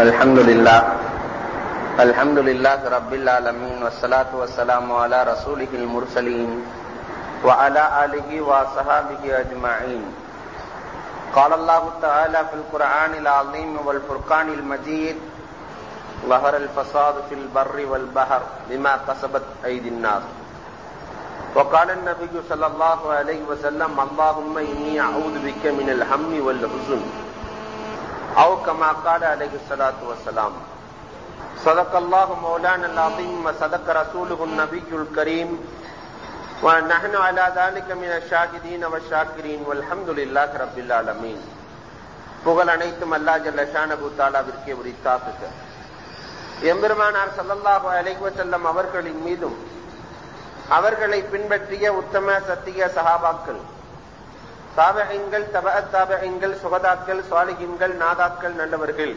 الحمد لله الحمد لله رب العالمين والصلاة والسلام على رسوله المرسلين وعلى آله وصحابه أجمعين قال الله تعالى في القرآن العظيم والفرقان المجيد ظهر الفساد في البر والبحر بما كسبت أيدي الناس وقال النبي صلى الله عليه وسلم اللهم إني أعوذ بك من الهم والحزن أو كما قال عليه الصلاة والسلام صدق الله مولانا العظيم وصدق رسوله النبي الكريم ونحن على ذلك من الشاهدين والشاكرين والحمد لله رب العالمين புகழ் அனைத்தும் அல்லா ஜல்ல ஷானபு தாலாவிற்கே உரித்தாக்குக எம்பெருமானார் சல்லல்லாஹு அலைஹி வஸல்லம் அவர்களின் மீதும் அவர்களை பின்பற்றிய உத்தம சத்திய சஹாபாக்கள் தாபகங்கள் தப தாபகங்கள் சுகதாக்கள் சுவாலிகின்கள் நாதாக்கள் நல்லவர்கள்.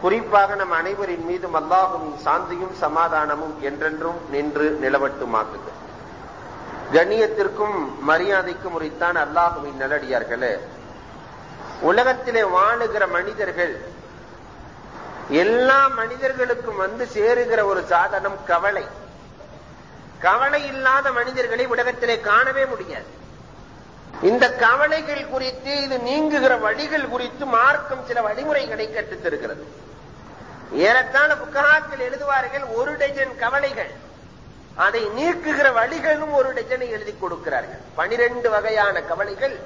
குறிப்பாக நம் அனைவரின் மீதும் அல்லாஹும் சாந்தியும் சமாதானமும் என்றென்றும் நின்று நிலவட்டுமாக்குக. கண்ணியத்திற்கும் மரியாதைக்கும் உரித்தான் அல்லாஹுவின் நல்லடியார்களே உலகத்திலே வாழுகிற மனிதர்கள் எல்லா மனிதர்களுக்கும் வந்து சேருகிற ஒரு சாதனம் கவலை. கவலை இல்லாத மனிதர்களை உலகத்திலே காணவே முடியாது. இந்த கவலைகள் குறித்து இது நீங்குகிற வழிகள் குறித்து மார்க்கம் சில வழிமுறைகளை கற்றுத்தருகிறது. ஏறத்தாழ புக்ககாக்கள் எழுதுவார்கள் ஒரு டஜன் கவலைகள். அதை நீக்குகிற வழிகளும் ஒரு டஜனை எழுதி கொடுக்கிறார்கள். பனிரெண்டு வகையான கவலைகள்.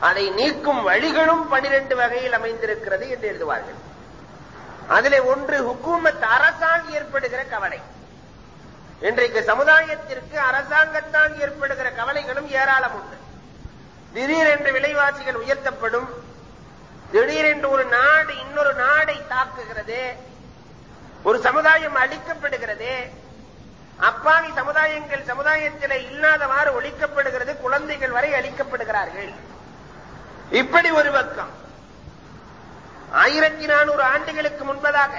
அதை நீக்கும் வழிகளும் பனிரெண்டு வகையில் அமைந்திருக்கிறது என்று எழுதுவார்கள். அதிலே ஒன்று ஹுக்கூமத் அரசால் ஏற்படுகிற கவலை. இன்றைக்கு சமுதாயத்திற்கு அரசாங்கத்தால் ஏற்படுகிற கவலைகளும் ஏராளம் உண்டு. திடீரென்று விலைவாசிகள் உயர்த்தப்படும். திடீரென்று ஒரு நாடு இன்னொரு நாடை தாக்குகிறது. ஒரு சமுதாயம் அழிக்கப்படுகிறது. அப்பாவி சமுதாயங்கள் சமுதாயத்தில் இல்லாதவாறு ஒழிக்கப்படுகிறது. குழந்தைகள் வரை அழிக்கப்படுகிறார்கள். இப்படி ஒரு பக்கம். ஆயிரத்தி நானூறு ஆண்டுகளுக்கு முன்பதாக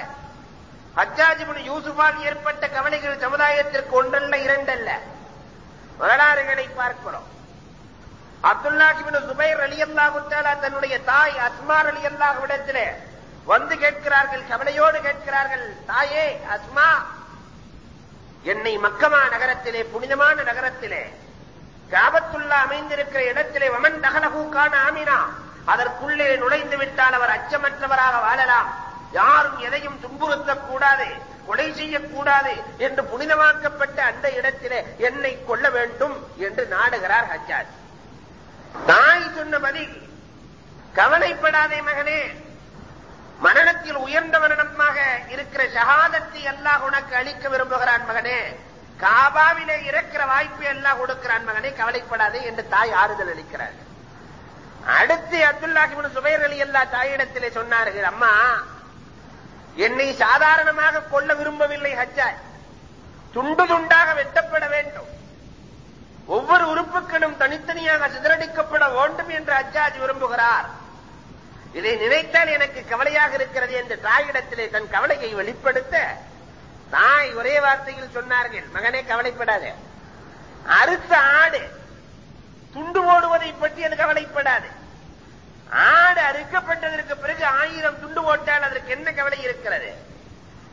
ஹஜ்ஜாஜிபுன் யூசுஃபால் ஏற்பட்ட கவலைகள் சமுதாயத்திற்கு ஒன்றல்ல இரண்டல்ல. வரலாறுகளை பார்க்கிறோம். அப்துல்லாஹிபின் சுபைர் அலி அல்லாஹுத்தாலா தன்னுடைய தாய் அஸ்மார் அலி அல்லாஹ்விடத்திலே வந்து கேட்கிறார்கள் கவலையோடு கேட்கிறார்கள் தாயே அஸ்மா என்னை மக்கமா நகரத்திலே புனிதமான நகரத்திலே காபத்துள்ளா அமைந்திருக்கிற இடத்திலே வமன் தகலகூக்கான ஆமினா அதற்குள்ளே நுழைந்து விட்டால் அவர் அச்சமற்றவராக வாழலாம். யாரும் எதையும் துன்புறுத்தக்கூடாது கொலை செய்யக்கூடாது என்று புனிதமாக்கப்பட்ட அந்த இடத்திலே என்னை கொள்ள வேண்டும் என்று நாடுகிறார் ஹஜ்ஜாஜ். தாய் சொன்ன பதில் கவலைப்படாதே மகனே. மரணத்தில் உயர்ந்த மரணமாக இருக்கிற ஷஹாதத்தை அல்லாஹ் உனக்கு அளிக்க விரும்புகிறான் மகனே. காபாவிலே இறக்கிற வாய்ப்பு எல்லாம் கொடுக்கிறான் மகனே கவலைப்படாதே என்று தாய் ஆறுதல் அளிக்கிறார் அடுத்து அப்துல்லாஹிபின் சுபைர் அலி அல்லா தாயிடத்திலே சொன்னார்கள் அம்மா என்னை சாதாரணமாக கொல்ல விரும்பவில்லை ஹஜ்ஜாஜ் துண்டு துண்டாக வெட்டப்பட வேண்டும். ஒவ்வொரு உறுப்புகளும் தனித்தனியாக சிதறடிக்கப்பட வேண்டும் என்று அஜாஜ் விரும்புகிறார். இதை நினைத்தால் எனக்கு கவலையாக இருக்கிறது என்று தாயிடத்திலே தன் கவலையை வெளிப்படுத்த தாய் ஒரே வார்த்தையில் சொன்னார்கள். மகனே கவலைப்படாது. அறுத்த ஆடு துண்டு ஓடுவதை பற்றி அது கவலைப்படாது. ஆடு அறுக்கப்பட்டதற்கு பிறகு ஆயிரம் துண்டு ஓட்டால் அதற்கு என்ன கவலை இருக்கிறது?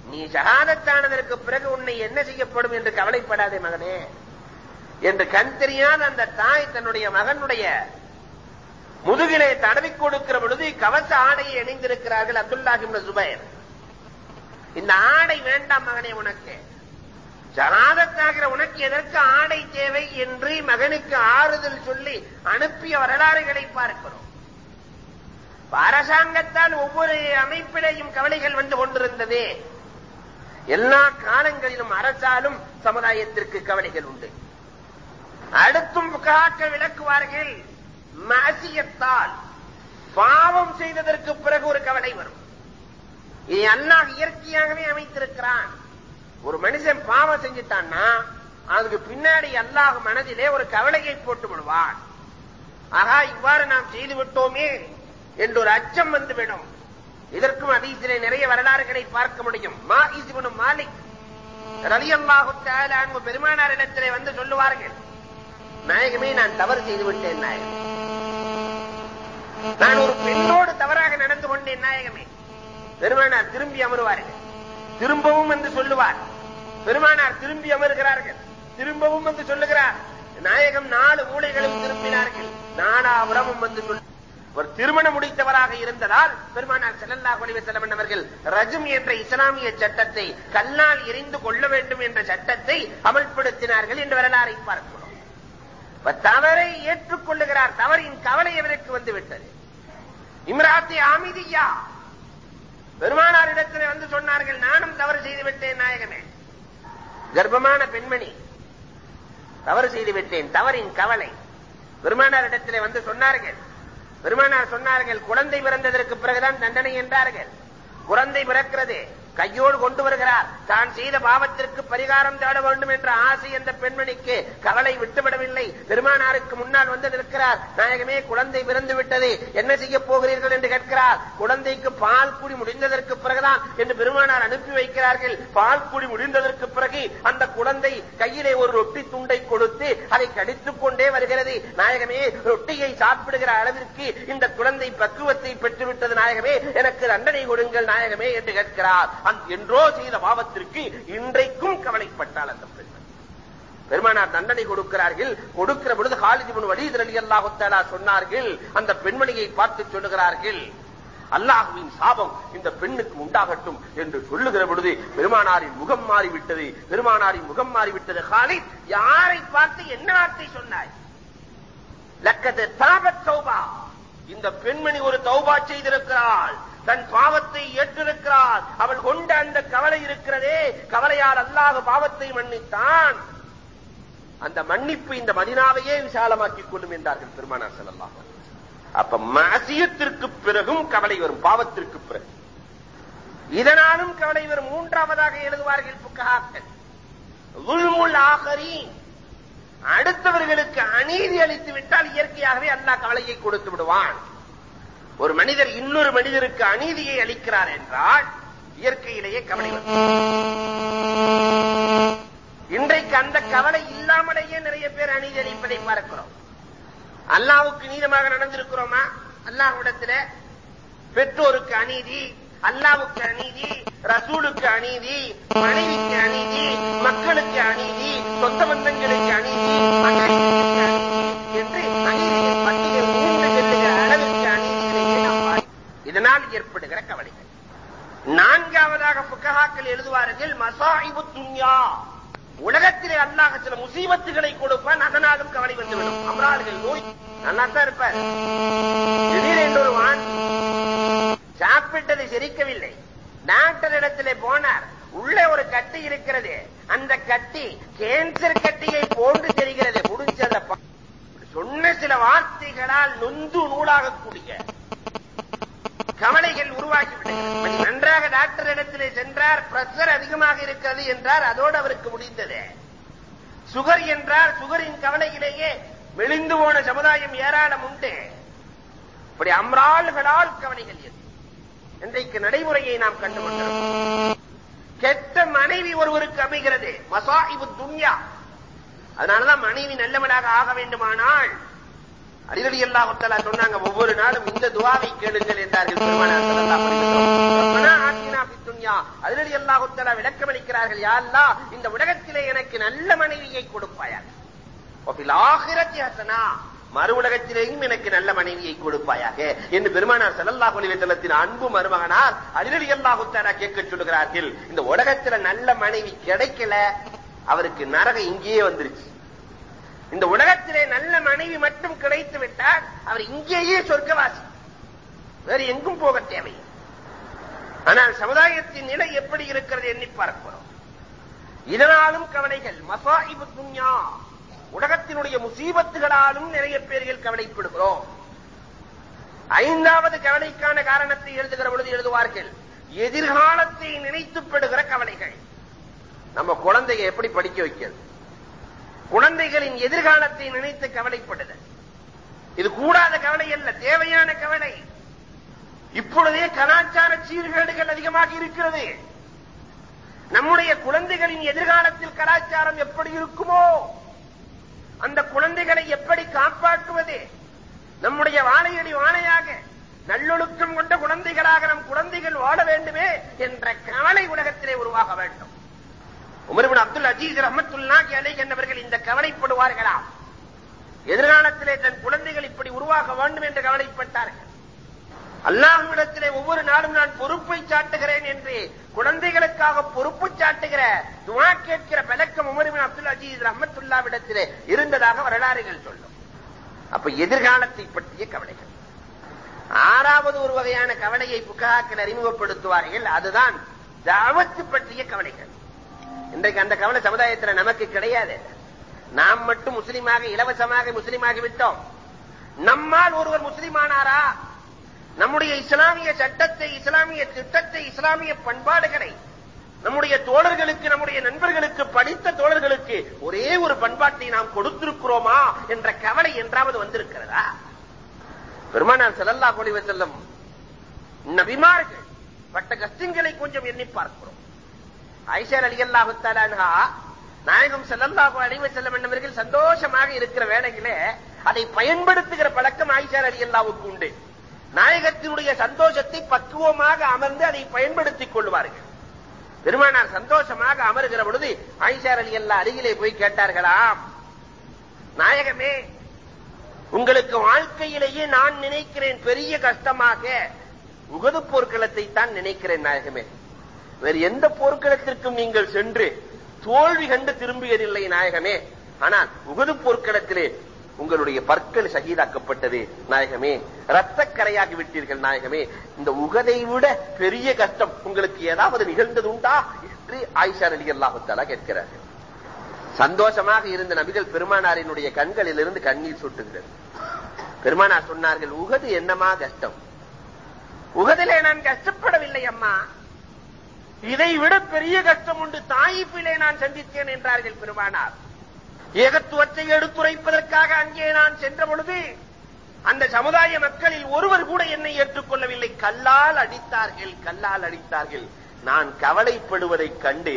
நீ சகாதத்தானதற்கு பிறகு உன்னை என்ன செய்யப்படும் என்று கவலைப்படாதே மகனே. என்று கண் தெரியாத அந்த தாய் தன்னுடைய மகனுடைய முதுகிலே தடவி கொடுக்கிற பொழுது கவச ஆடையை இணைந்திருக்கிறார்கள் அப்துல்லாஹிம் சுபைர் இந்த ஆடை வேண்டாம் மகனே உனக்கு. ஜனாதத்தாகிற உனக்கு எதற்கு ஆடை தேவை என்று மகனுக்கு ஆறுதல் சொல்லி அனுப்பிய வரலாறுகளை பார்க்கிறோம். அரசாங்கத்தால் ஒவ்வொரு அமைப்பிலேயும் கவலைகள் வந்து கொண்டிருந்தது. எல்லா காலங்களிலும் அரசாலும் சமுதாயத்திற்கு கவலைகள் உண்டு. அடுத்தும் காக்க விளக்குவார்கள். மாசியத்தால் பாவம் செய்ததற்கு பிறகு ஒரு கவலை வரும். இது அல்லாஹ் இயற்கையாகவே அமைத்திருக்கிறான். ஒரு மனுஷன் பாவம் செஞ்சுட்டான்னா அதுக்கு பின்னாடி அல்லாஹ் மனதிலே ஒரு கவலையை போட்டு விடுவான். ஆகா இவ்வாறு நாம் செய்து விட்டோமே என்று ஒரு அச்சம் வந்துவிடும். இதற்கும் அதீசிலே நிறைய வரலாறுகளை பார்க்க முடியும். மா இசுவனும் மாலிக் ரலி அல்லாஹு பெருமானார் இடத்திலே வந்து சொல்லுவார்கள் நாயகமே நான் தவறு செய்து விட்டேன் நாயகம். நான் ஒரு பெண்ணோடு தவறாக நடந்து கொண்டேன் நாயகமே. பெருமானார் திரும்பி அமருவார்கள். திரும்பவும் என்று சொல்லுவார். பெருமானார் திரும்பி அமர்கிறார்கள். திரும்பவும் என்று சொல்லுகிறார். நாயகம் நாலு மூலைகளும் திரும்பினார்கள். நானாபுரமும் வந்து சொல் ஒரு திருமணம் முடித்தவராக இருந்ததால் பெருமானார் செல்லல்லா அலைஹி வஸல்லம் அவர்கள் ரஜும் என்ற இஸ்லாமிய சட்டத்தை கல்லால் எரிந்து கொள்ள வேண்டும் என்ற சட்டத்தை அமல்படுத்தினார்கள் என்று வரலாறை பார்க்கிறோம். தவறை ஏற்றுக்கொள்ளுகிறார். தவறின் கவலை அவருக்கு வந்து விட்டது. இம்ராத்தி ஆமிதியா பெருமானார் இடத்தில் வந்து சொன்னார்கள் நானும் தவறு செய்து விட்டேன் நாயகமே கர்ப்பமான பெண்மணி தவறு செய்து விட்டேன் தவறின் கவலை. பெருமானார் இடத்திலே வந்து சொன்னார்கள். பெருமானார் சொன்னார்கள் குழந்தை பிறந்ததற்கு பிறகுதான் தண்டனை என்றார்கள். குழந்தை பிறக்கிறது. கையோடு கொண்டு வருகிறார். தான் செய்த பாவத்திற்கு பரிகாரம் தேட வேண்டும் என்ற ஆசை அந்த பெண்மணிக்கு கவலை விட்டுவிடவில்லை. பெருமானாருக்கு முன்னால் வந்து நிற்கிறார். நாயகமே குழந்தை பிறந்து விட்டது. என்ன செய்ய போகிறீர்கள் என்று கேட்கிறார். குழந்தைக்கு பால் குடி முடிந்ததற்கு பிறகுதான் என்று பெருமானார் அனுப்பி வைக்கிறார்கள். பால் குடி முடிந்ததற்கு பிறகு அந்த குழந்தை கையிலே ஒரு ரொட்டி துண்டை கொடுத்து அதை கடித்துக் கொண்டே வருகிறது. நாயகமே ரொட்டியை சாப்பிடுகிற அளவிற்கு இந்த குழந்தை பக்குவத்தை பெற்றுவிட்டது. நாயகமே எனக்கு தண்டனை கொடுங்கள் நாயகமே என்று கேட்கிறார். என்றோ செய்த பாவத்திற்கு இன்றைக்கும் கவலைப்பட்டால் அந்த பெண்மணி பெருமானார் தண்டனை கொடுக்கிறார்கள். கொடுக்கிற பொழுது ஹாலித் இப்னு வலீத் ரலியல்லாஹு சொன்னார்கள். அந்த பெண்மணியை பார்த்து சொல்லுகிறார்கள். அல்லாஹுவின் சாபம் இந்த பெண்ணுக்கு உண்டாகட்டும் என்று சொல்லுகிற பொழுது பெருமானாரின் முகம் மாறிவிட்டது. பெருமானாரின் முகம் மாறிவிட்டது. ஹாலித் யாரை பார்த்து என்ன வார்த்தை சொன்னாய்? லக்கது தாபத் தௌபா. இந்த பெண்மணி ஒரு தௌபா செய்திருக்கிறாள். தன் பாவத்தை ஏற்றிருக்கிறார். அவள் கொண்ட அந்த கவலை இருக்கிறதே. கவலையால் அல்லாத பாவத்தை மன்னித்தான். அந்த மன்னிப்பு இந்த மதினாவையே விசாலமாக்கிக் கொள்ளும் என்றார்கள் பெருமானார் செல்லலாம் அப்ப மாசியத்திற்கு பிறகும் கவலை வரும் பாவத்திற்கு பிறகு. இதனாலும் கவலை வரும். மூன்றாவதாக எழுதுவார்கள் புக்ககாக்கள் ஆகரி அடுத்தவர்களுக்கு அநீதி அளித்து விட்டால் இயற்கையாகவே அல்லாஹ் கவலையை கொடுத்து விடுவான். ஒரு மனிதர் இன்னொரு மனிதருக்கு அநீதியை அளிக்கிறார் என்றால் இயற்கையிலேயே கவலை வரும். இன்றைக்கு அந்த கவலை இல்லாமலேயே நிறைய பேர் அநீதி அளிப்பதை பார்க்கிறோம். அல்லாவுக்கு நீதமாக நடந்திருக்கிறோமா? அல்லாஹ்விடத்துல பெற்றோருக்கு அநீதி அல்லாவுக்கு அநீதி ரசூலுக்கு அநீதி மனைவிக்கு அநீதி மக்களுக்கு அநீதி சொந்த பந்தங்களுக்கு அநீதி அநீதிக்கு அநீதி என்று அநீதியின் பட்டியல் நீண்டு செல்லுகிற அளவிற்கு அநீதிகளையே நாம் பார்க்கிறோம். இதனால் ஏற்படுகிற கவலைகள். நான்காவதாக புக்ககாக்கள் எழுதுவார்கள் மசாஹிபு துன்யா. உலகத்திலே அல்லாஹ் சில முசீபத்துகளை கொடுப்பான் அதனாலும் கவலை வந்துவிடும். அமரார்கள் நோய் நல்லா தான் இருப்பார். திடீரென்று ஒரு வான் சாப்பிட்டது செரிக்கவில்லை. டாக்டர் இடத்திலே போனார் உள்ளே ஒரு கட்டி இருக்கிறது. அந்த கட்டி கேன்சர் கட்டியை போன்று தெரிகிறது. முடிஞ்ச அந்த சொன்ன சில வார்த்தைகளால் நொந்து நூலாகக்கூடிய கவலைகள் உருவாகிவிட்டது நன்றாக டாக்டர் இடத்திலே சென்றார் பிரஷர் அதிகமாக இருக்கிறது என்றார் அதோடு அவருக்கு முடிந்தது. சுகர் என்றார் சுகரின் கவலையிலேயே மெலிந்து போன சமுதாயம் ஏராளம் உண்டு. இப்படி அம்ராள்களால் கவலைகள் எது இன்றைக்கு நடைமுறையை நாம் கண்டுகொண்டோம். கெட்ட மனைவி ஒருவருக்கு அமைகிறது. மசாஹிபு துன்யா. அதனாலதான் மனைவி நல்லவனாக ஆக வேண்டுமானால் அடிரடி எல்லா ஒருத்தலா சொன்னாங்க ஒவ்வொரு நாளும் இந்த துவாவை கேளுங்கள் என்றார்கள் பெருமானார் அதிரடி எல்லா ஒருத்தலா விளக்கமளிக்கிறார்கள் யாழ்லா இந்த உலகத்திலே எனக்கு நல்ல மனைவியை கொடுப்பாயால் மறு உலகத்திலேயும் எனக்கு நல்ல மனைவியை கொடுப்பாயாக என்று பெருமானார் செல்லல்லா கொலிவத்தலத்தின் அன்பு மருமகனார் அடிரடி எல்லா ஒருத்தலா கேட்க சொல்லுகிறார்கள் இந்த உலகத்துல நல்ல மனைவி கிடைக்கல அவருக்கு நரக இங்கேயே வந்துருச்சு. இந்த உலகத்திலே நல்ல மனைவி மட்டும் கிடைத்து விட்டால் அவர் இங்கேயே சொர்க்கவாசி. வேறு எங்கும் போக தேவையில்லை. ஆனால் சமுதாயத்தின் நிலை எப்படி இருக்கிறது எண்ணி பார்க்கிறோம் இதனாலும் கவலைகள் மசாஹிபு துன்யா. உலகத்தினுடைய முசீபத்துகளாலும் நிறைய பேர்கள் கவலைப்படுகிறோம். ஐந்தாவது கவலைக்கான காரணத்தை எழுதுகிற பொழுது எழுதுவார்கள் எதிர்காலத்தை நினைத்துப்படுகிற கவலைகள். நம்ம குழந்தைய எப்படி படிக்க வைக்கிறது? குழந்தைகளின் எதிர்காலத்தை நினைத்து கவலைப்படுதல் இது கூடாத கவலை அல்ல தேவையான கவலை. இப்பொழுதே கலாச்சார சீர்கேடுகள் அதிகமாக இருக்கிறது. நம்முடைய குழந்தைகளின் எதிர்காலத்தில் கலாச்சாரம் எப்படி இருக்குமோ அந்த குழந்தைகளை எப்படி காப்பாற்றுவது? நம்முடைய வாழையடி வாழையாக நல்லொழுக்கம் கொண்ட குழந்தைகளாக நம் குழந்தைகள் வாழ வேண்டுமே என்ற கவலை உலகத்திலே உருவாக வேண்டும். உமர்பின் அப்துல் அஜீஸ் ரஹமத்துல்லாஹி அலைஹி என்பவர்கள் இந்த கவலைப்படுவார்களா? எதிர்காலத்திலே தன் குழந்தைகள் இப்படி உருவாக வேண்டும் என்று கவலைப்பட்டார்கள். அல்லாஹ்விடத்திலே ஒவ்வொரு நாளும் நான் பொறுப்பை சாட்டுகிறேன் என்று குழந்தைகளுக்காக பொறுப்பு சாட்டுகிற துணா கேட்கிற பழக்கம் உமர்பின் அப்துல் அஜீஸ் ரஹமத்துல்லாவிடத்திலே இருந்ததாக வரலாறுகள் சொல்லும். அப்ப எதிர்காலத்தை பற்றிய கவலைகள். ஆறாவது ஒரு வகையான கவலையை புகாக்கள் அறிமுகப்படுத்துவார்கள். அதுதான் தாவத்து பற்றிய கவலைகள். இன்றைக்கு அந்த கவலை சமுதாயத்தில் நமக்கு கிடையாது. நாம் மட்டும் முஸ்லீமாக இலவசமாக முஸ்லீமாகி விட்டோம். நம்மால் ஒருவர் முஸ்லீமானாரா? நம்முடைய இஸ்லாமிய சட்டத்தை இஸ்லாமிய திட்டத்தை இஸ்லாமிய பண்பாடுகளை நம்முடைய தோழர்களுக்கு நம்முடைய நண்பர்களுக்கு படித்த தோழர்களுக்கு ஒரே ஒரு பண்பாட்டை நாம் கொடுத்திருக்கிறோமா என்ற கவலை என்றாவது வந்திருக்கிறதா? பெருமானார் செல்லல்லா கொடிவ செல்லும் நபிமார்கள் பட்ட கஷ்டங்களை கொஞ்சம் எண்ணி பார்க்கிறோம். ஐஷர் அலி நாயகம் செல்லல்லாஹு அழிவு செல்லம் வேண்டும் சந்தோஷமாக இருக்கிற வேளையிலே அதை பயன்படுத்துகிற பழக்கம் ஆயிஷார் அலி அல்லாவுக்கு உண்டு. நாயகத்தினுடைய சந்தோஷத்தை பக்குவமாக அமர்ந்து அதை பயன்படுத்திக் கொள்வார்கள். பெருமானார் சந்தோஷமாக அமருகிற பொழுது ஆயிஷார் அலி அல்லா அருகிலே போய் கேட்டார்களாம் நாயகமே உங்களுக்கு வாழ்க்கையிலேயே நான் நினைக்கிறேன் பெரிய கஷ்டமாக உகது போர்க்களத்தை தான் நினைக்கிறேன் நாயகமே. வேறு எந்த போர்க்களத்திற்கும் நீங்கள் சென்று தோல்வி கண்டு திரும்பியதில்லை நாயகமே. ஆனால் உகது போர்க்களத்திலே உங்களுடைய பற்கள் சகிதாக்கப்பட்டது நாயகமே. ரத்தக்கரையாகி விட்டீர்கள் நாயகமே. இந்த உகதை விட பெரிய கஷ்டம் உங்களுக்கு ஏதாவது நிகழ்ந்தது உண்டா என்று ஆயிஷா அலி அல்லாஹத்தாலா கேட்கிறார்கள். சந்தோஷமாக இருந்த நபிகள் பெருமானாரினுடைய கண்களில் இருந்து கண்ணீர் சுட்டுகிறது. பெருமானார் சொன்னார்கள் உகது என்னமா கஷ்டம்? உகதிலே நான் கஷ்டப்படவில்லை அம்மா. இதை விட பெரிய கஷ்டம் உண்டு தாயிப்பிலே நான் சந்தித்தேன் என்றார்கள் பெருமானார். ஏகத்துவத்தை எடுத்துரைப்பதற்காக அங்கே நான் சென்ற பொழுது அந்த சமுதாய மக்களில் ஒருவர் கூட என்னை ஏற்றுக்கொள்ளவில்லை. கல்லால் அடித்தார்கள் கல்லால் அடித்தார்கள். நான் கவலைப்படுவதைக் கண்டு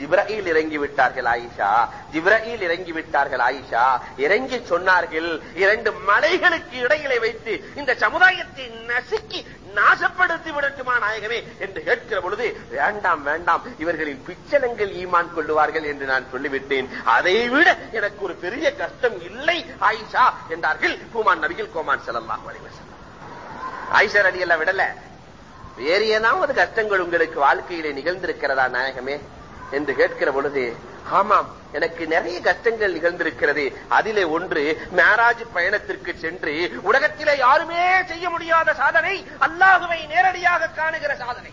ஜிப்ரஹீல் இறங்கி விட்டார்கள் ஆயிஷா. ஜிப்ரஹீல் இறங்கி விட்டார்கள் ஆயிஷா. இறங்கி சொன்னார்கள் இரண்டு மலைகளுக்கு இடையிலே வைத்து இந்த சமுதாயத்தை நசுக்கி நாசப்படுத்தி விடட்டுமா நாயகமே என்று கேட்கிற பொழுது வேண்டாம் வேண்டாம் இவர்களின் பிச்சலங்கள் ஈமான் கொள்ளுவார்கள் என்று நான் சொல்லிவிட்டேன். அதை விட எனக்கு ஒரு பெரிய கஷ்டம் இல்லை ஆயிஷா என்றார்கள் பூமான் நபிகள் கோமான் செலவாக ஆயிஷா ஆயிஷர் அடி எல்லாம் விடல வேறு ஏதாவது கஷ்டங்கள் உங்களுக்கு வாழ்க்கையிலே நிகழ்ந்திருக்கிறதா நாயகமே? என்று கேட்கிற பொழுது ஆமாம் எனக்கு நிறைய கஷ்டங்கள் நிகழ்ந்திருக்கிறது. அதிலே ஒன்று மேராஜ் பயணத்திற்கு சென்று உலகத்திலே யாருமே செய்ய முடியாத சாதனை அல்லாஹுவை நேரடியாக காணுகிற சாதனை.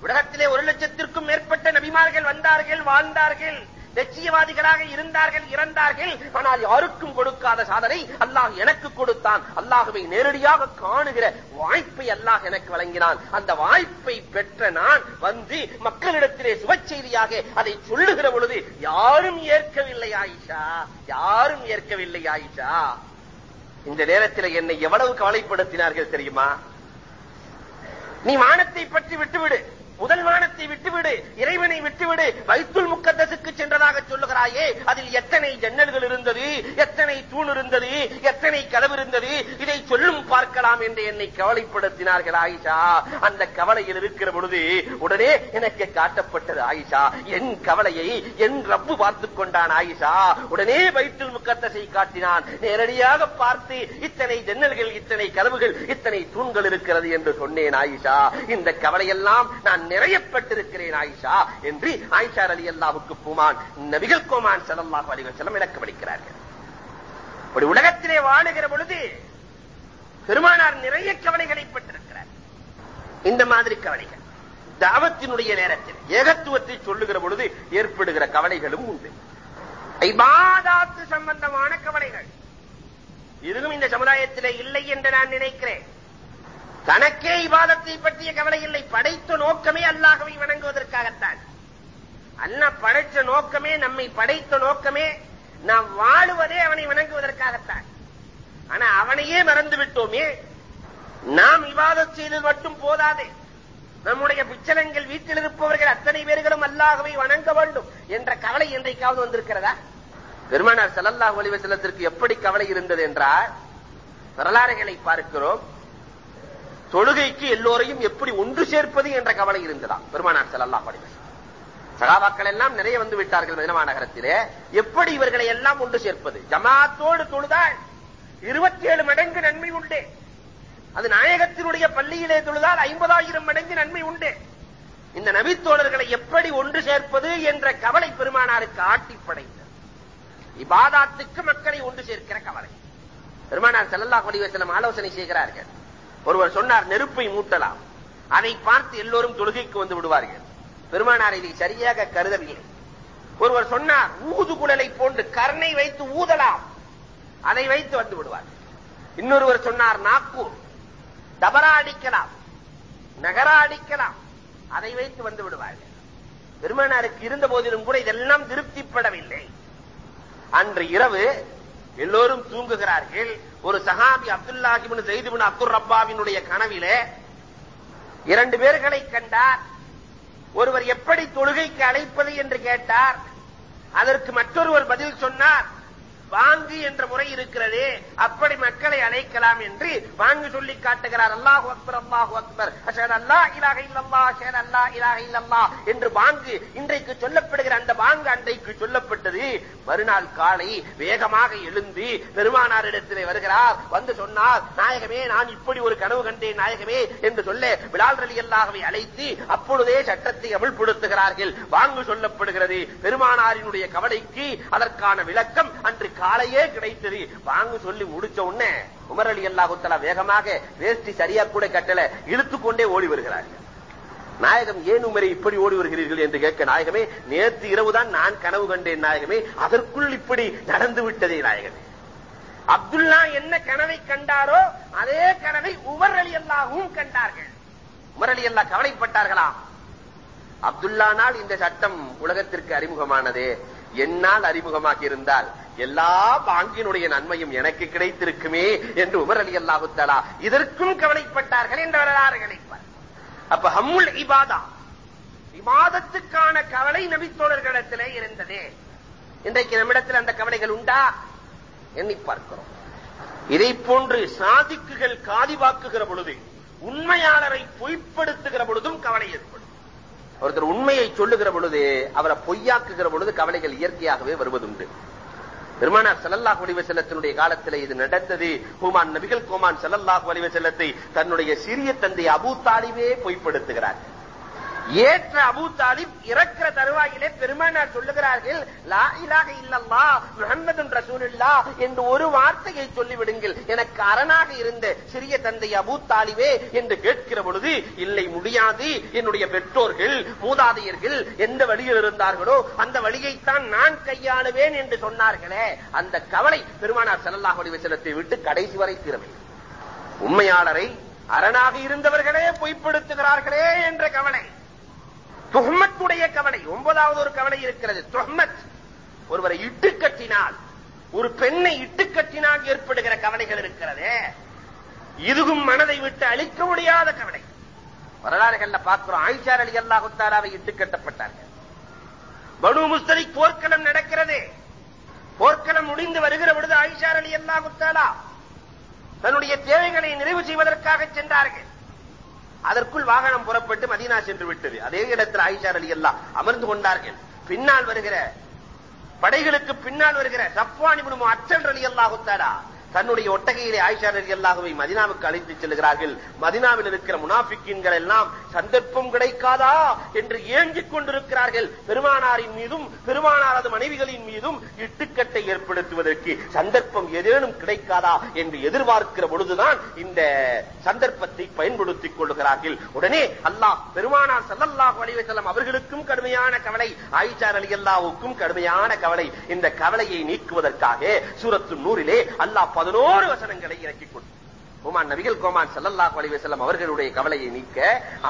உலகத்திலே ஒரு லட்சத்திற்கும் மேற்பட்ட நபிமார்கள் வந்தார்கள் வாழ்ந்தார்கள். லட்சியவாதிகளாக இருந்தார்கள் இறந்தார்கள். ஆனால் யாருக்கும் கொடுக்காத சாதனை அல்லாஹ் எனக்கு கொடுத்தான். அல்லாஹுவை நேரடியாக காணுகிற வாய்ப்பை அல்லாஹ் எனக்கு வழங்கினான். அந்த வாய்ப்பை பெற்ற நான் வந்து மக்களிடத்திலே சுபச்செய்தியாக அதை சொல்லுகிற பொழுது யாரும் ஏற்கவில்லை ஆயிஷா. யாரும் ஏற்கவில்லை ஆயிஷா. இந்த நேரத்தில் என்னை எவ்வளவு கவலைப்படுத்தினார்கள் தெரியுமா? நீ வானத்தை பற்றி விட்டுவிடு. முதல் வானத்தை விட்டுவிடு இறைவனை விட்டுவிடு வைத்துல் முக்கத்தசுக்கு சென்றதாக சொல்லுகிறாயே அதில் எத்தனை ஜன்னல்கள் இருந்தது எத்தனை தூண் இருந்தது எத்தனை கதவு இருந்தது இதை சொல்லும் பார்க்கலாம் என்று என்னை கவலைப்படுத்தினார்கள் ஆயிஷா. அந்த கவலையில் இருக்கிற பொழுது உடனே எனக்கு காட்டப்பட்டது ஆயிஷா. என் கவலையை என் ரப்பு பார்த்துக் கொண்டான் ஆயிஷா. உடனே வைத்துல் முக்கத்தசை காட்டினான். நேரடியாக பார்த்து இத்தனை ஜன்னல்கள் இத்தனை கதவுகள் இத்தனை தூண்கள் இருக்கிறது என்று சொன்னேன் ஆயிஷா. இந்த கவலையெல்லாம் நான் நிறையப்பட்டிருக்கிறேன் ஆயிஷா என்று ஆயிஷா அலி அல்லாவுக்கு பூமான் நபிகள் கோமான் செல்லல்லாஹு அலிவசலம் செல்லம் விளக்கமளிக்கிறார்கள் ஒரு உலகத்திலே வாழுகிற பொழுது பெருமானார் நிறைய கவலைகளை பெற்றிருக்கிறார். இந்த மாதிரி கவலைகள் தாவத்தினுடைய நேரத்தில் ஏகத்துவத்தை சொல்லுகிற பொழுது ஏற்படுகிற கவலைகளும் உண்டு. ஐபாதாத்து சம்பந்தமான கவலைகள். இதுவும் இந்த சமுதாயத்திலே இல்லை என்று நான் நினைக்கிறேன். தனக்கே இவாதத்தை பற்றிய கவலை இல்லை. படைத்த நோக்கமே அல்லாஹவை வணங்குவதற்காகத்தான். அல்ல படைத்த நோக்கமே நம்மை படைத்த நோக்கமே நாம் வாழுவதே அவனை வணங்குவதற்காகத்தான். ஆனா அவனையே மறந்து விட்டோமே நாம் விவாதம் செய்தது மட்டும் போதாது. நம்முடைய பிச்சலங்கள் வீட்டில் இருப்பவர்கள் அத்தனை பேர்களும் அல்லாகவே வணங்க வேண்டும் என்ற கவலை என்றைக்காவது வந்திருக்கிறதா? பெருமானார் செலல்லா ஒளிவ செல்லத்திற்கு எப்படி கவலை இருந்தது என்றால் வரலாறுகளை பார்க்கிறோம். தொழுகைக்கு எல்லோரையும் எப்படி ஒன்று சேர்ப்பது என்ற கவலை இருந்ததா? பெருமானார் ஸல்லல்லாஹு அலைஹி சகாபாக்கள் எல்லாம் நிறைய வந்து விட்டார்கள் மதினமா நகரத்திலே. எப்படி இவர்களை எல்லாம் ஒன்று சேர்ப்பது? ஜமாத்தோடு தொழுதால் இருபத்தி ஏழு மடங்கு நன்மை உண்டு. அது நாயகத்தினுடைய பள்ளியிலே தொழுதால் ஐம்பதாயிரம் மடங்கு நன்மை உண்டு. இந்த நபித்தோழர்களை எப்படி ஒன்று சேர்ப்பது என்ற கவலை பெருமானாருக்கு ஆட்டி இபாதாத்துக்கு மக்களை ஒன்று சேர்க்கிற கவலை. பெருமானார் செல்லல்லா கொடிவசலம் ஆலோசனை செய்கிறார்கள். ஒருவர் சொன்னார் நெருப்பை மூட்டலாம். அதை பார்த்து எல்லோரும் தொழுகைக்கு வந்து விடுவார்கள். பெருமானார் இதை சரியாக கருதவில்லை. ஒருவர் சொன்னார் ஊது குடலை போன்று கர்ணை வைத்து ஊதலாம். அதை வைத்து வந்து விடுவார் இன்னொருவர் சொன்னார் நாக்கூர் தபரா அடிக்கலாம் நகரா அடிக்கலாம். அதை வைத்து வந்து விடுவார்கள். பெருமானாருக்கு இருந்த போதிலும் கூட இதெல்லாம் திருப்திப்படவில்லை. அன்று இரவு எல்லோரும் தூங்குகிறார்கள். ஒரு சஹாபி அப்துல்லாஹிபின் செய்துபின் அப்துல் ரப்பாவினுடைய கனவிலே இரண்டு பேர்களை கண்டார். ஒருவர் எப்படி தொழுகைக்கு அழைப்பது என்று கேட்டார். அதற்கு மற்றொருவர் பதில் சொன்னார். வாங்கு என்ற முறை இருக்கிறதே அப்படி மக்களை அழைக்கலாம் என்று வாங்கு சொல்லி காட்டுகிறார். அல்லாஹு அக்பர் அல்லாஹு அக்பர். அஷஹது அல்லா இலாக இல்லல்லாஹ் அஷஹது அல்லா இலாக இல்லல்லாஹ் என்று வாங்கு இன்றைக்கு சொல்லப்படுகிற அந்த வாங்கு அன்றைக்கு சொல்லப்பட்டது. மறுநாள் காலை வேகமாக எழுந்து பெருமானாரிடத்திலே வருகிறார். வந்து சொன்னார் நாயகமே நான் இப்படி ஒரு கனவு கண்டேன் நாயகமே என்று சொல்ல விழால் ரலி அல்லாஹவை அழைத்து அப்பொழுதே சட்டத்தை அமல்படுத்துகிறார்கள். வாங்கு சொல்லப்படுகிறது. பெருமானாரினுடைய கவலைக்கு அதற்கான விளக்கம் அன்று காலையே கிடைத்தது. வாங்கு சொல்லி முடிச்ச உடனே உமர் அலி அல்லாஹுத்தலா வேகமாக வேஷ்டி சரியா கூட கட்டல. இழுத்துக்கொண்டே ஓடி வருகிறார்கள் நாயகம் ஏன் உமரை இப்படி ஓடி வருகிறீர்கள்? என்று கேட்க நாயகமே நேற்று இரவுதான் நான் கனவு கண்டேன் நாயகமே. அதற்குள் இப்படி நடந்து விட்டதே நாயகமே. அப்துல்லா என்ன கனவை கண்டாரோ அதே கனவை உமர் அலி அல்லாவும் கண்டார்கள். உமர் அலி அல்லா கவலைப்பட்டார்களா? அப்துல்லானால் இந்த சட்டம் உலகத்திற்கு அறிமுகமானதே. என்னால் அறிமுகமாக இருந்தால் எல்லா பாங்கினுடைய நன்மையும் எனக்கு கிடைத்திருக்குமே என்று உமர் அலி அல்லாஹுத்தலா இதற்கும் கவலைப்பட்டார்கள் என்ற வரலாறுகளை அப்ப ஹம்முல் இபாதா இபாதத்துக்கான கவலை நபித்தோழர்களிடத்திலே இருந்தது. இன்றைக்கு நம்மிடத்தில் அந்த கவலைகள் உண்டா? எண்ணி பார்க்கிறோம். இதை போன்று சாதிக்குகள் காதிவாக்குகிற பொழுது உண்மையாளரை பொய்ப்படுத்துகிற பொழுதும் கவலை ஏற்படும். ஒருத்தர் உண்மையை சொல்லுகிற பொழுது அவரை பொய்யாக்குகிற பொழுது கவலைகள் இயற்கையாகவே வருவதுண்டு. பெருமானார் செல்லல்லாஹ் ஒளிவ செல்லத்தினுடைய காலத்தில் இது நடந்தது. ஹூமான் நபிகள் கோமான் செல்லல்லாஹ் ஒளிவ செல்லத்தை தன்னுடைய சிறிய தந்தை அபூ தாலிபே பொய்ப்படுத்துகிறார். ஏற்ற அபூத்தாலிப் தாலிப் இறக்கிற தருவாயிலே பெருமானார் சொல்லுகிறார்கள் லா இலாக இல்லல்லா முகம்மது ரசூலுல்லா என்று ஒரு வார்த்தையை சொல்லிவிடுங்கள். எனக்கு அரணாக இருந்த சிறிய தந்தை அபூத்தாலிவே என்று கேட்கிற பொழுது இல்லை முடியாது என்னுடைய பெற்றோர்கள் மூதாதையர்கள் எந்த வழியில் இருந்தார்களோ அந்த வழியைத்தான் நான் கையாளுவேன் என்று சொன்னார்களே அந்த கவலை பெருமானார் செல்லல்லா ஒளிவ செல்லத்தை விட்டு கடைசி வரை தீரவில்லை. உண்மையாளரை அரணாக இருந்தவர்களே பொய்ப்படுத்துகிறார்களே என்ற கவலை. துஹ்மத்துடைய கவலை ஒன்பதாவது ஒரு கவலை இருக்கிறது. துஹ்மத் ஒருவரை இட்டு கட்டினால் ஒரு பெண்ணை இட்டு கட்டினால் ஏற்படுகிற கவலைகள் இருக்கிறது. இதுவும் மனதை விட்டு அழிக்க முடியாத கவலை. வரலாறுகள்ல பார்க்கிறோம். ஆயிஷார் அலி அல்லாஹு தாலாவை இட்டு கட்டப்பட்டார்கள். பனு முஸ்தலிக் போர்க்களம் நடக்கிறது. போர்க்களம் முடிந்து வருகிற பொழுது ஆயிஷார் அலி அல்லாஹு தாலா தன்னுடைய தேவைகளை நிறைவு செய்வதற்காக சென்றார்கள். அதற்குள் வாகனம் புறப்பட்டு மதீனா சென்று விட்டது. அதே இடத்தில் ஆயிஷார் அலி அல்லா அமர்ந்து கொண்டார்கள். பின்னால் வருகிற படைகளுக்கு பின்னால் வருகிற சப்வானி முனும் அச்சல் அலி அல்லாஹுத்தாரா தன்னுடைய ஒட்டகையிலே ஆயிஷா நதி அல்லாஹுவை மதினாவுக்கு அழைத்துச் செல்கிறார்கள். மதினாவில் இருக்கிற முனாபிக்கின்கள் எல்லாம் சந்தர்ப்பம் கிடைக்காதா என்று ஏங்கிக் கொண்டிருக்கிறார்கள். பெருமானாரின் மீதும் பெருமானாரது மனைவிகளின் மீதும் இட்டுக்கட்டை ஏற்படுத்துவதற்கு சந்தர்ப்பம் ஏதேனும் கிடைக்காதா என்று எதிர்பார்க்கிற பொழுதுதான் இந்த சந்தர்ப்பத்தை பயன்படுத்திக் கொள்கிறார்கள். உடனே அல்லாஹ் பெருமானார் சல்லல்லாஹு அலைஹி செல்லம் அவர்களுக்கும் கடுமையான கவலை ஆயிஷா அலி அல்லாவுக்கும் கடுமையான கவலை. இந்த கவலையை நீக்குவதற்காக சூரத்து நூறிலே அல்லாஹ் பதினோரு வசனங்களை இறக்கிக் கொண்டு கோமான் நபிகள் கோமான் சல்லல்லாஹு அலைஹி செல்லம் அவர்களுடைய கவலையை நீக்க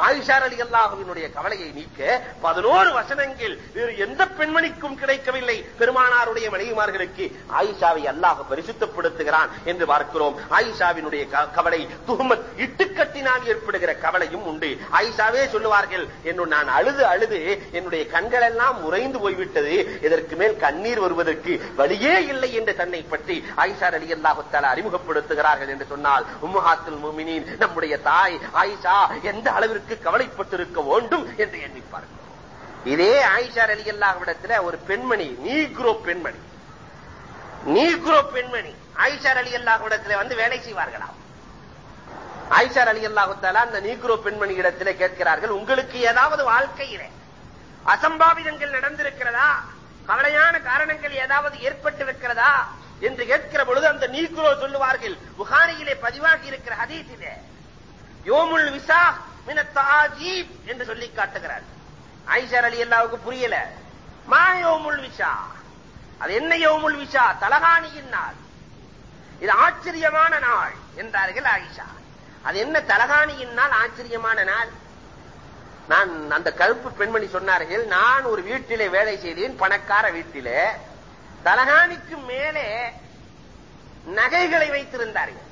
ஆயிஷார் அலி அல்லாஹுவினுடைய கவலையை நீக்க பதினோரு வசனங்கள் வேறு எந்த பெண்மணிக்கும் கிடைக்கவில்லை. பெருமானாருடைய மனைவிமார்களுக்கு ஆயிஷாவை அல்லாஹ் பரிசுத்தப்படுத்துகிறான் என்று பார்க்கிறோம். ஆயிஷாவினுடைய கவலை துஹமத் இட்டுக்கட்டினால் ஏற்படுகிற கவலையும் உண்டு. ஆயிஷாவே சொல்லுவார்கள் என்று நான் அழுது அழுது என்னுடைய கண்கள் எல்லாம் உறைந்து போய்விட்டது. இதற்கு மேல் கண்ணீர் வருவதற்கு வழியே இல்லை என்று தன்னை பற்றி ஆயிஷார் அலி அல்லாஹுத்தாலா அறிமுகப்படுத்துகிறார்கள் என்று சொன்னால் உம்மஹாத்துல் முமினின் நம்முடைய தாய் ஆயிஷா எந்த அளவிற்கு கவலைப்பட்டிருக்க வேண்டும் என்று எண்ணி பார்க்கிறோம். இதே ஆயிஷா அலி அல்லாஹ்விடத்துல ஒரு பெண்மணி நீக்ரோ பெண்மணி. நீக்ரோ பெண்மணி. ஆயிஷா அலி அல்லாஹ்விடத்துல வந்து வேலை செய்வார்களாம். ஆயிஷா அலி அல்லாஹுத்தாலா அந்த நீக்ரோ பெண்மணி இடத்துல கேட்கிறார்கள் உங்களுக்கு ஏதாவது வாழ்க்கையில அசம்பாவிதங்கள் நடந்திருக்கிறதா? கவலையான காரணங்கள் ஏதாவது ஏற்பட்டிருக்கிறதா? என்று கேட்கிற பொழுது அந்த நீக்குரோ சொல்லுவார்கள். புகாரியிலே பதிவாகி இருக்கிற ஹதீஸிலே யோமுல் விசா மினத்தாஜீப் என்று சொல்லி காட்டுகிறார். ஆயிஷா அலி அல்லாவுக்கு புரியல. மா யோமுல் விசா? அது என்ன யோமுல் விசா? தலகாணியின் நாள். இது ஆச்சரியமான நாள் என்றார்கள் ஆயிஷா. அது என்ன தலகாணியின் நாள்? ஆச்சரியமான நாள். நான் அந்த கருப்பு பெண்மணி சொன்னார்கள் நான் ஒரு வீட்டிலே வேலை செய்தேன் பணக்கார வீட்டிலே. தலகாணிக்கு மேலே நகைகளை வைத்திருந்தார்கள்.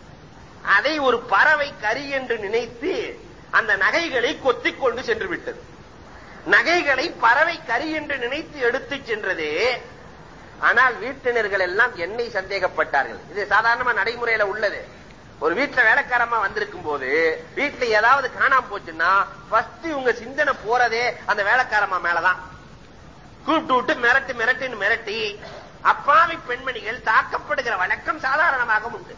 அதை ஒரு பறவை கரி என்று நினைத்து அந்த நகைகளை கொத்திக் கொண்டு சென்று விட்டது. நகைகளை பறவை கரி என்று நினைத்து எடுத்து சென்றது. ஆனால் வீட்டினர்கள் எல்லாம் என்னை சந்தேகப்பட்டார்கள். இது சாதாரணமா நடைமுறையில உள்ளது. ஒரு வீட்டுல வேலைக்காரமா வந்திருக்கும் போது வீட்டுல ஏதாவது காணாம போச்சுன்னா ஃபர்ஸ்ட் இவங்க சிந்தனை போறதே அந்த வேலைக்காரமா மேலதான். கூப்பிட்டு விட்டு மிரட்டு மிரட்டுன்னு மிரட்டி அப்பாவி பெண்மணிகள் தாக்கப்படுகிற வழக்கம் சாதாரணமாக உண்டு.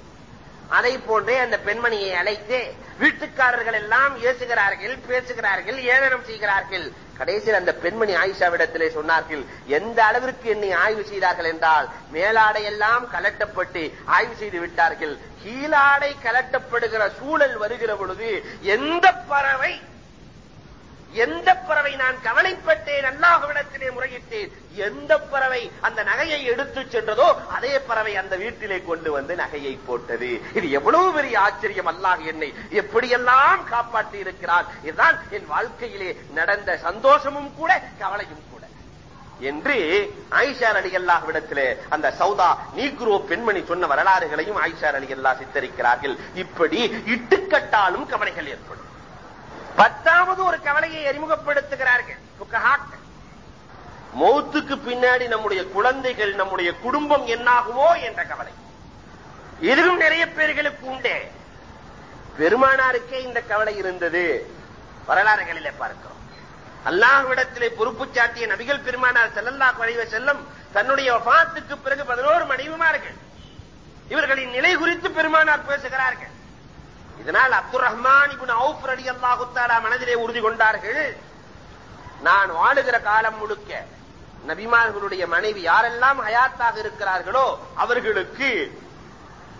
அதை போன்றே அந்த பெண்மணியை அழைத்து வீட்டுக்காரர்கள் எல்லாம் ஏசுகிறார்கள் பேசுகிறார்கள் ஏளனம் செய்கிறார்கள். கடைசியில் அந்த பெண்மணி ஆயிஷாவிடத்திலே சொன்னார்கள் எந்த அளவிற்கு என்னை ஆய்வு செய்தார்கள் என்றால் மேலாடை எல்லாம் கலட்டப்பட்டு ஆய்வு செய்து விட்டார்கள். கீழாடை கலட்டப்படுகிற சூழல் வருகிற பொழுது எந்த பறவை எந்த பறவை நான் கவலைப்பட்டேன் அல்லாஹ்விடத்திலே முறையிட்டேன்? எந்த பறவை அந்த நகையை எடுத்து சென்றதோ அதே பறவை அந்த வீட்டிலே கொண்டு வந்து நகையை போட்டது. இது எவ்வளவு பெரிய ஆச்சரியம் அல்லாஹ் என்னை எப்படியெல்லாம் காப்பாற்றி இருக்கிறான். இதுதான் என் வாழ்க்கையிலே நடந்த சந்தோஷமும் கூட கவலையும் கூட. என்று ஆயிஷார் அலி அல்லாஹ்விடத்திலே அந்த சௌதா நீக்ரோ பெண்மணி சொன்ன வரலாறுகளையும் ஆயிஷார் அலி அல்லாஹ் சித்தரிக்கிறார்கள். இப்படி இட்டுக்கட்டாலும் கவலைகள் ஏற்படும். பத்தாவது ஒரு கவலையை அறிமுகப்படுத்துகிறார்கள் மௌத்துக்கு பின்னாடி நம்முடைய குழந்தைகள் நம்முடைய குடும்பம் என்னாகுமோ என்ற கவலை. இதுவும் நிறைய பேர்களுக்கு உண்டே. பெருமானாருக்கே இந்த கவலை இருந்தது. வரலாறுகளிலே பார்க்கிறோம். அல்லாஹ்விடத்திலே பொறுப்பு சாட்டிய நபிகள் பெருமானார் செல்லல்லா அலைஹி செல்லும் தன்னுடைய வபாத்துக்கு பிறகு பதினோரு மனைவிமார்கள். இவர்களின் நிலை குறித்து பெருமானார் பேசுகிறார்கள். இதனால் அப்துல் ரஹ்மான் இபின் அவுப் ரலியல்லாஹு தஆலா மனதிலே உறுதி கொண்டார்கள். நான் வாழுகிற காலம் முழுக்க நபிமார்களுடைய மனைவி யாரெல்லாம் ஹயாத்தாக இருக்கிறார்களோ அவர்களுக்கு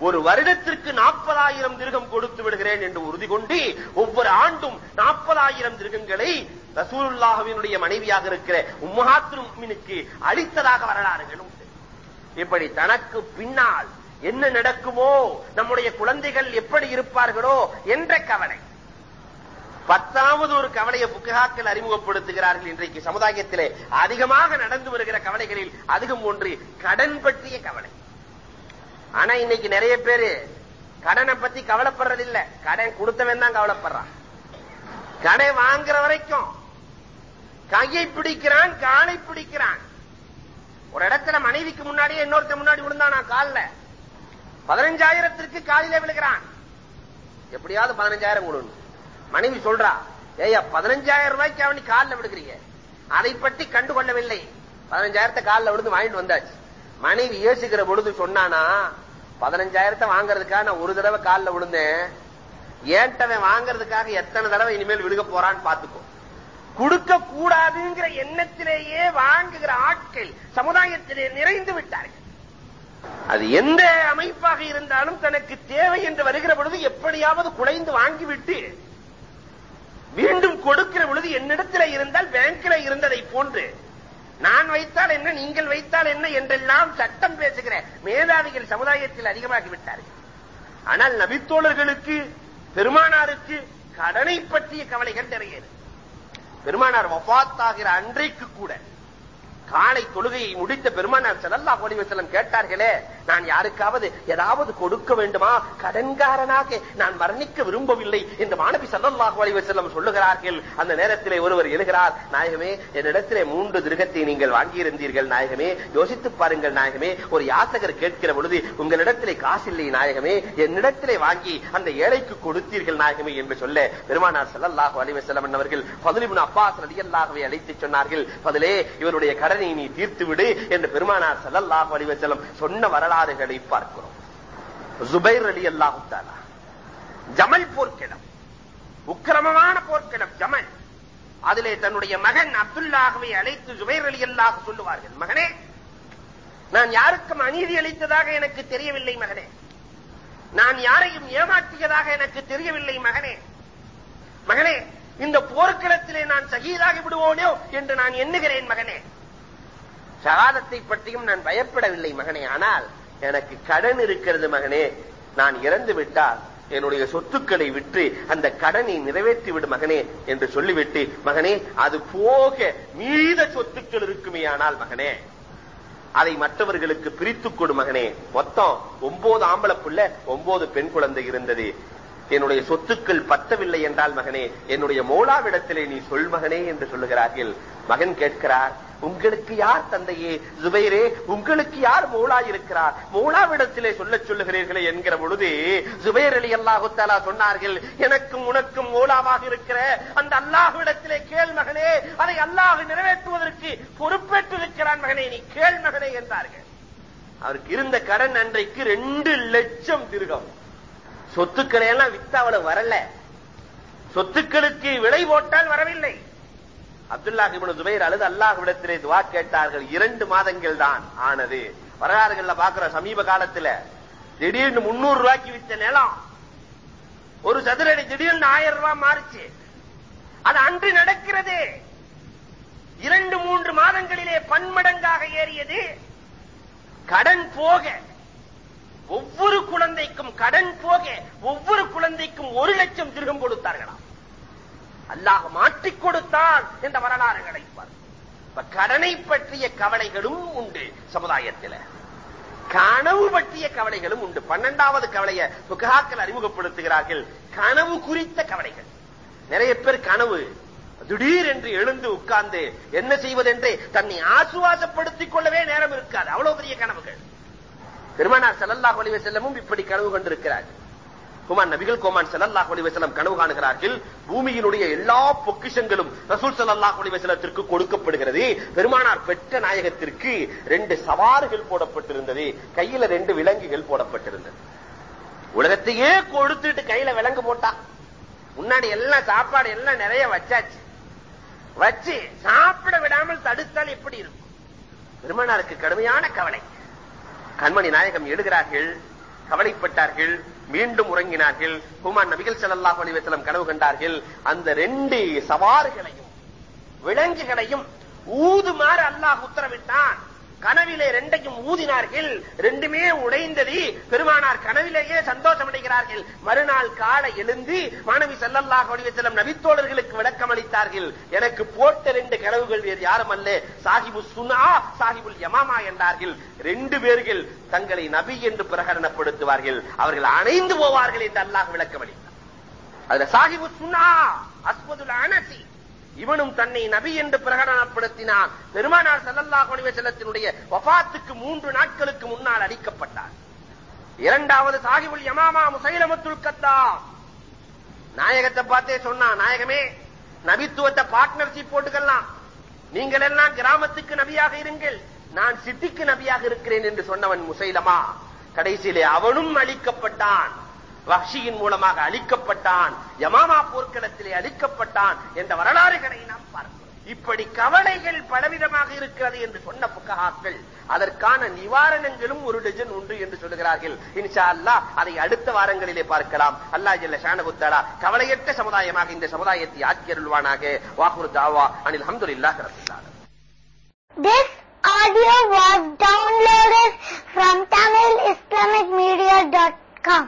ஒரு வருடத்திற்கு நாற்பதாயிரம் திருகம் கொடுத்து விடுகிறேன் என்று உறுதி கொண்டு ஒவ்வொரு ஆண்டும் நாற்பதாயிரம் திருகங்களை ரசூலுல்லாஹுவினுடைய மனைவியாக இருக்கிற உம்மஹாத்துல் அளித்ததாக வரலாறுகள் உண்டு. இப்படி தனக்கு பின்னால் என்ன நடக்குமோ நம்முடைய குழந்தைகள் எப்படி இருப்பார்களோ என்ற கவலை. பத்தாவது ஒரு கவலையை புக்ககாக்கள் அறிமுகப்படுத்துகிறார்கள் இன்றைக்கு சமுதாயத்திலே. அதிகமாக நடந்து வருகிற கவலைகளில் அதிகம் ஒன்று கடன் பற்றிய கவலை. ஆனா இன்னைக்கு நிறைய பேரு கடனை பத்தி கவலைப்படுறதில்ல. கடன் கொடுத்தவன் தான் கவலைப்படுறான். கடை வாங்குற வரைக்கும் கையை பிடிக்கிறான் காலை பிடிக்கிறான். ஒரு இடத்துல மனைவிக்கு முன்னாடியே இன்னொருத்த முன்னாடி விழுந்தானா? கால்ல. பதினஞ்சாயிரத்திற்கு காலிலே விழுகிறான். எப்படியாவது பதினஞ்சாயிரம் கொடுன்னு. மனைவி சொல்றா ஏய் பதினஞ்சாயிரம் ரூபாய்க்கு அவனி காலில் விடுக்கிறீங்க அதை பற்றி கண்டுகொள்ளவில்லை. பதினஞ்சாயிரத்தை காலில் விழுந்து வாங்கிட்டு வந்தாச்சு. மனைவி யோசிக்கிற பொழுது சொன்னானா பதினஞ்சாயிரத்தை வாங்குறதுக்காக நான் ஒரு தடவை காலில் விழுந்தேன். ஏன்ட்டவன் வாங்குறதுக்காக எத்தனை தடவை இனிமேல் விழுக போறான்னு பாத்துக்கோ கொடுக்க கூடாதுங்கிற எண்ணத்திலேயே வாங்குகிற ஆட்கள் சமுதாயத்திலே நிறைந்து விட்டார்கள். அது எந்த அமைப்பாக இருந்தாலும் தனக்கு தேவை என்று வருகிற பொழுது எப்படியாவது குலைந்து வாங்கிவிட்டு மீண்டும் கொடுக்கிற பொழுது என்னிடத்தில் இருந்தால் பேங்க்ல இருந்ததை போன்று நான் வைத்தால் என்ன நீங்கள் வைத்தால் என்ன என்றெல்லாம் சட்டம் பேசுகிற மேதாவிகள் சமுதாயத்தில் அதிகமாகிவிட்டார்கள். ஆனால் நபித்தோழர்களுக்கு பெருமானாருக்கு கடனை பற்றிய கவலைகள் நிறைய பெருமானார் வபாத்தாகிற அன்றைக்கு கூட காலை தொழுகையை முடித்த பெருமானார் செல்லல்லா அலைஹி கேட்டார்களே நான் யாருக்காவது ஏதாவது கொடுக்க வேண்டுமா? கடன்காரனாக நான் மரணிக்க விரும்பவில்லை என்று மாணவி சல்லல்லாஹு அலைஹி சொல்லுகிறார்கள். அந்த நேரத்திலே ஒருவர் எழுகிறார் நாயகமே என்னிடத்திலே மூன்று திருகத்தை நீங்கள் வாங்கியிருந்தீர்கள் நாயகமே. யோசித்து பாருங்கள் நாயகமே. ஒரு யாசகர் கேட்கிற பொழுது உங்களிடத்திலே காசில்லை நாயகமே. என்னிடத்திலே வாங்கி அந்த ஏழைக்கு கொடுத்தீர்கள் நாயகமே என்று சொல்ல பெருமானார் செல்லல்லாஹு அலைஹி வஸல்லம் அவர்கள் ஃபதுல் இப்னு அப்பாஸ் ரலியல்லாஹுவை அழைத்து சொன்னார்கள். பதிலே இவருடைய கடன் கடனை நீ தீர்த்து விடு என்று பெருமானார் ஸல்லல்லாஹு அலைஹி சொன்ன வரலாறுகளை பார்க்கிறோம். ஜுபைர் அலி அல்லாஹுத்தாலா ஜமல் போர்க்கிடம் உக்கிரமமான போர்க்கிடம் ஜமல். அதிலே தன்னுடைய மகன் அப்துல்லாகவே அழைத்து ஜுபைர் அலி அல்லாஹ் சொல்லுவார்கள் மகனே நான் யாருக்கும் அநீதி அளித்ததாக எனக்கு தெரியவில்லை மகனே. நான் யாரையும் ஏமாற்றியதாக எனக்கு தெரியவில்லை மகனே. மகனே இந்த போர்க்களத்திலே நான் சகிதாகி விடுவோனோ என்று நான் எண்ணுகிறேன் மகனே. சகாதத்தை பற்றியும் நான் பயப்படவில்லை மகனே. ஆனால் எனக்கு கடன் இருக்கிறது மகனே. நான் இறந்து விட்டால் என்னுடைய சொத்துக்களை விற்று அந்த கடனை நிறைவேற்றி விடு மகனே என்று சொல்லிவிட்டு மகனே அது போக மீத சொத்துக்கள் இருக்குமே ஆனால் மகனே அதை மற்றவர்களுக்கு பிரித்துக் கொடு மகனே. மொத்தம் ஒன்பது ஆம்பளை புள்ள ஒன்பது பெண் குழந்தை இருந்தது. என்னுடைய சொத்துக்கள் பத்தவில்லை என்றால் மகனே என்னுடைய மோலாவிடத்திலே நீ சொல் மகனே என்று சொல்லுகிறார்கள். மகன் கேட்கிறார் உங்களுக்கு யார் தந்தையே? ஜுபைரே உங்களுக்கு யார் மோலா இருக்கிறார்? மௌலாவிடத்திலே சொல்ல சொல்லுகிறீர்களே என்கிற பொழுது ஜுபைர் அலி அல்லாஹுத்தாலா சொன்னார்கள் எனக்கும் உனக்கும் மோலாவாக இருக்கிற அந்த அல்லாஹுவிடத்திலே கேள் மகனே அதை அல்லாஹ் நிறைவேற்றுவதற்கு பொறுப்பேற்றிருக்கிறான் மகனே நீ கேள் மகனே என்றார்கள். அவருக்கு இருந்த கடன் அன்றைக்கு ரெண்டு லட்சம் திருகம். சொத்துக்களை எல்லாம் வித்து வரல. சொத்துக்களுக்கு விலை போட்டால் வரவில்லை. அப்துல்லாஹ் இப்னு ஜுபைர் அழுது அல்லாஹ்விடத்திலே துவா கேட்டார்கள். இரண்டு மாதங்கள் தான் ஆனது. வரலாறுகள்ல பாக்குற சமீப காலத்துல திடீர்னு முன்னூறு ரூபாய்க்கு வித்த நிலம். ஒரு சதுரடி திடீர்னு ஆயிரம் ரூபாய் மாறுச்சு. அது அன்று நடக்கிறது. இரண்டு மூன்று மாதங்களிலே பன்மடங்காக ஏறியது. கடன் போக. ஒவ்வொரு குழந்தைக்கும் கடன் போக. ஒவ்வொரு குழந்தைக்கும் ஒரு லட்சம் திருகம் கொடுத்தார்களாம். அல்லாஹ் மாற்றிக் கொடுத்தான் என்ற வரலாறுகளை பார்ப்போம் கடனை பற்றிய கவலைகளும் உண்டு சமுதாயத்தில். கனவு பற்றிய கவலைகளும் உண்டு. பன்னெண்டாவது கவலையை புகாக்கள் அறிமுகப்படுத்துகிறார்கள். கனவு குறித்த கவலைகள். நிறைய பேர் கனவு. திடீர் என்று எழுந்து உட்கார்ந்து என்ன செய்வதென்றே தன்னை ஆசுவாசப்படுத்திக் கொள்ளவே நேரம் இருக்காது. அவ்வளவு பெரிய கனவுகள். பெருமானார் செல்லல்லாஹ் ஒளிவ செல்லமும் இப்படி கனவு கொண்டிருக்கிறார். குமான் நபிகள் கோமான் செல்லல்லாஹ் ஒளிவ கனவு காணுகிறார்கள். பூமியினுடைய எல்லா பொக்கிஷங்களும் ரசூல் செல்லல்லாஹ் ஒளிவ கொடுக்கப்படுகிறது. பெருமானார் பெற்ற நாயகத்திற்கு ரெண்டு சவாறுகள் போடப்பட்டிருந்தது. கையில ரெண்டு விலங்குகள் போடப்பட்டிருந்தது. உலகத்தையே கொடுத்துட்டு கையில விலங்கு போட்டா. முன்னாடி எல்லாம் சாப்பாடு எல்லாம் நிறைய வச்சாச்சு. வச்சு சாப்பிட விடாமல் தடுத்தால் எப்படி இருக்கும்? பெருமானாருக்கு கடுமையான கவலை. கண்மணி நாயகம் எழுகிறார்கள் கவலைப்பட்டார்கள் மீண்டும் உறங்கினார்கள். குமான் நபிகள் ஸல்லல்லாஹு அலைஹி கனவு கண்டார்கள். அந்த ரெண்டு சவாறுகளையும் விலங்குகளையும் ஊதுமாறு அல்லாஹ் உத்தரவிட்டான். கனவிலே ரெண்டையும் ஊதினார்கள். ரெண்டுமே உடைந்தது. பெருமானார் கனவிலேயே சந்தோஷம் அடைகிறார்கள். மறுநாள் காலை எழுந்து மாணவி செல்லல்லாக வடிவத்திலும் நபித்தோழர்களுக்கு விளக்கம் அளித்தார்கள். எனக்கு போட்ட ரெண்டு கனவுகள் வேறு யாரும் அல்ல. சாஹிபு சுனா சாஹிபுல் யமாமா என்றார்கள். ரெண்டு பேர்கள் தங்களை நபி என்று பிரகடனப்படுத்துவார்கள். அவர்கள் அணைந்து போவார்கள் என்று அல்லாஹ் விளக்கம் அளித்தார் அதுல சாஹிபு சுனா அஸ்மதுல் அனசி இவனும் தன்னை நபி என்று பிரகடனப்படுத்தினான். பெருமானார் ஸல்லல்லாஹு அலைஹி வபாத்துக்கு மூன்று நாட்களுக்கு முன்னால் அடிக்கப்பட்டார். இரண்டாவது சாஹிபுல் யமாமா முசைலமத்துல் கத்தாம் நாயகத்தை பார்த்தே சொன்னா நாயகமே நபித்துவத்தை பார்ட்னர்ஷிப் போட்டுக்கலாம். நீங்கள் எல்லாம் கிராமத்துக்கு நபியாக இருங்கள். நான் சிட்டிக்கு நபியாக இருக்கிறேன் என்று சொன்னவன் முசைலமா. கடைசியிலே அவனும் அழிக்கப்பட்டான். வஹ்ஷியின் மூலமாக அழிக்கப்பட்டான் யமாமா போர்க்களத்திலே அழிக்கப்பட்டான் என்ற வரலாறுகளை நாம் பார்க்கிறோம். இப்படி கவலைகள் பலவிதமாக இருக்கிறது என்று சொன்ன புக்ககாக்கள் அதற்கான நிவாரணங்களும் ஒரு டஜன் உண்டு என்று சொல்லுகிறார்கள். இன்ஷா அல்லா அதை அடுத்த வாரங்களிலே பார்க்கலாம். அல்லா ஜல்ல ஷானகுத்தாலா கவலையற்ற சமுதாயமாக இந்த சமுதாயத்தை ஆக்கி அருள்வானாக வாகுரு தாவா அனில் அல்ஹம்துலில்லாஹி ரப்பில் This audio was downloaded from TamilIslamicMedia.com.